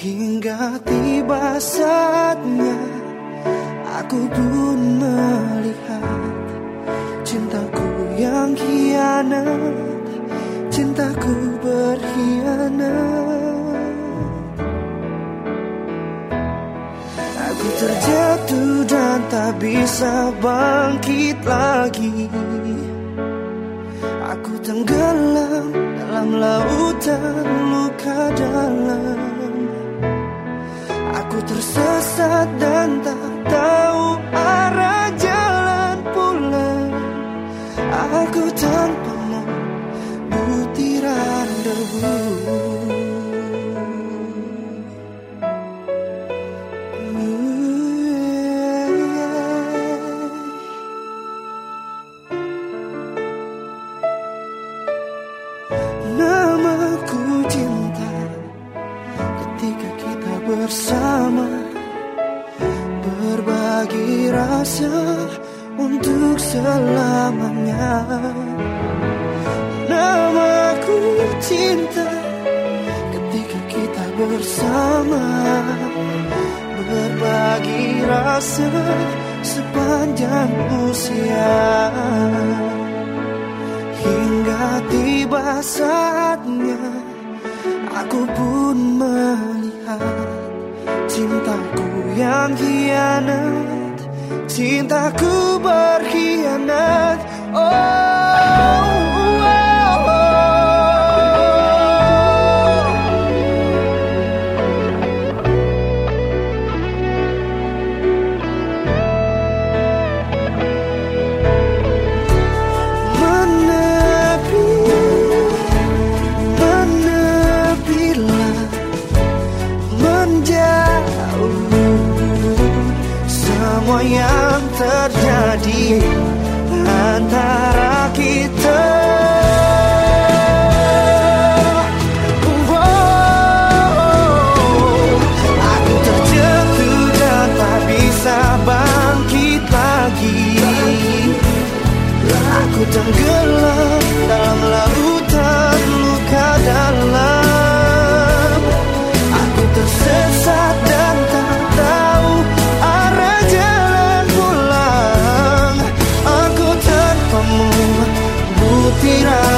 Hingga tiba saatnya Aku pun melihat Cintaku yang hianat Cintaku berkhianat. Aku terjatuh dan tak bisa bangkit lagi. Aku tenggelam dalam lautan luka dalam Aku tersesat dan tak tahu arah jalan pulang. Aku tanpamu butiran debu Rasa untuk selamanya. Namaku cinta ketika kita bersama. Berbagi rasa sepanjang usia. Hingga tiba saatnya Aku pun melihat Cintaku yang hianat Cintaku berkhianat. Oh, Semua yang terjadi antara kita. Aku terjatuh dan tak bisa bangkit lagi. Aku tenggelam butiran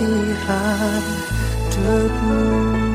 butiran debu